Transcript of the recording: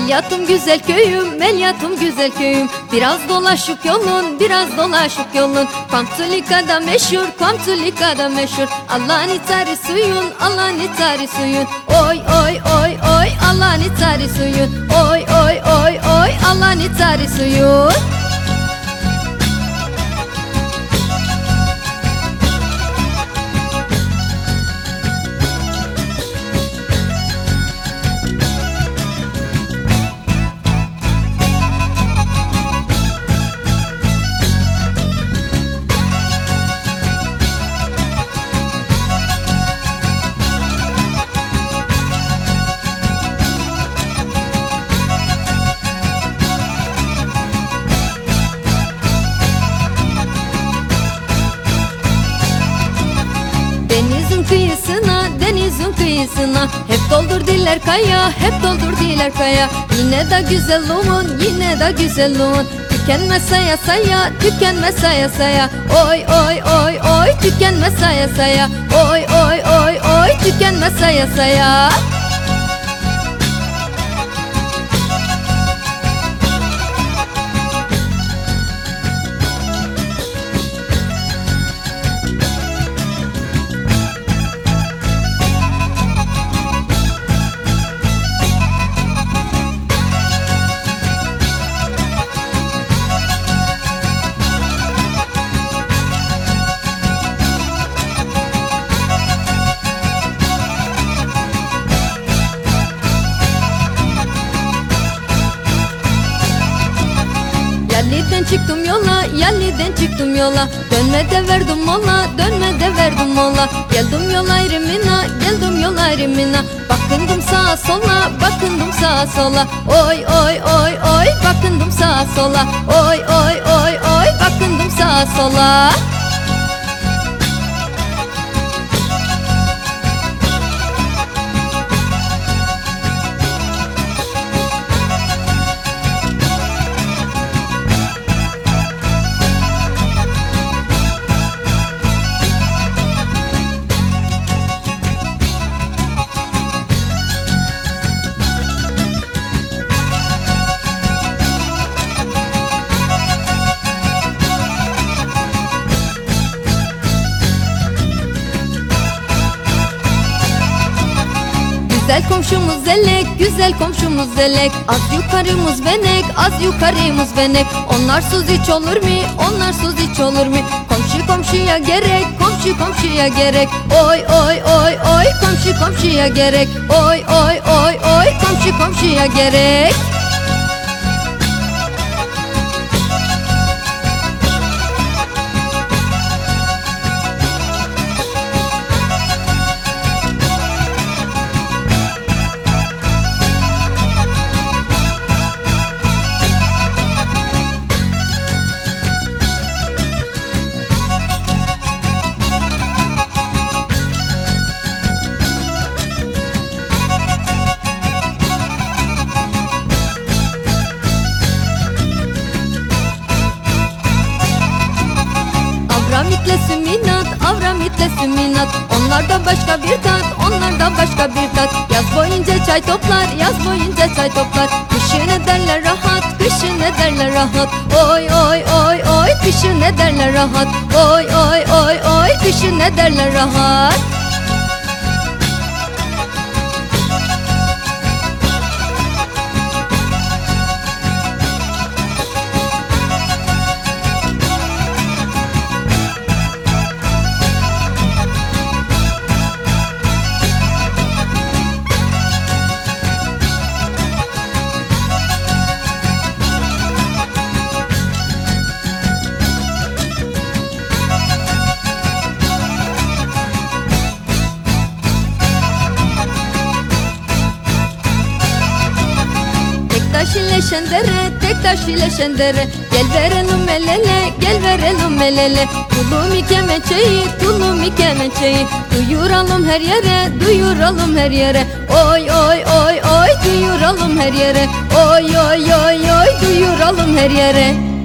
Melyatım güzel köyüm, Melyatım güzel köyüm. Biraz dolaşık yolun, biraz dolaşık yolun. Kamtulika'da meşhur, Kamtulika'da meşhur. Allah'ın itari suyun, Allah'ın itari suyun. Oy oy oy oy, Allah'ın itari suyun. Oy oy oy oy, Allah'ın itari suyun kıyısına, denizin kıyısına. Hep doldur diller kaya, hep doldur diller kaya. Yine de güzelliğin, yine de güzelliğin Tükenmez saya saya, tükenmez saya saya. Oy oy oy oy, tükenmez saya saya. Oy oy oy oy, tükenmez saya saya çıktım yola, Yalli'den çıktım yola. Dönme de verdim mola, dönme de verdim mola. Geldim yol ayrımına, geldim yol ayrımına. Bakındım sağa sola, bakındım sağa sola. Oy oy oy oy, bakındım sağa sola. Oy oy oy oy, bakındım sağa sola Güzel komşumuz elek, güzel komşumuz elek. Az yukarımız benek, az yukarımız benek Onlarsız hiç olur mu, onlarsız hiç olur mu? Komşu komşuya gerek, komşu komşuya gerek. Oy oy oy oy, komşu komşuya gerek. Oy oy oy oy, komşu komşuya gerek süminat Onlarda başka bir tat, onlarda başka bir tat. Yaz boyunca çay toplar, yaz boyunca çay toplar. Kışın ederler rahat, kışın ederler rahat. Oy oy oy oy, kışın ederler rahat. Oy oy oy oy, kışın ederler rahat ile şendere, tek taş ile şendere Gel verelim el gel verelim el ele. Tulum kemençeyi, tulum kemençeyi Duyuralım her yere, duyuralım her yere. Oy oy oy oy, duyuralım her yere. Oy oy oy oy, duyuralım her yere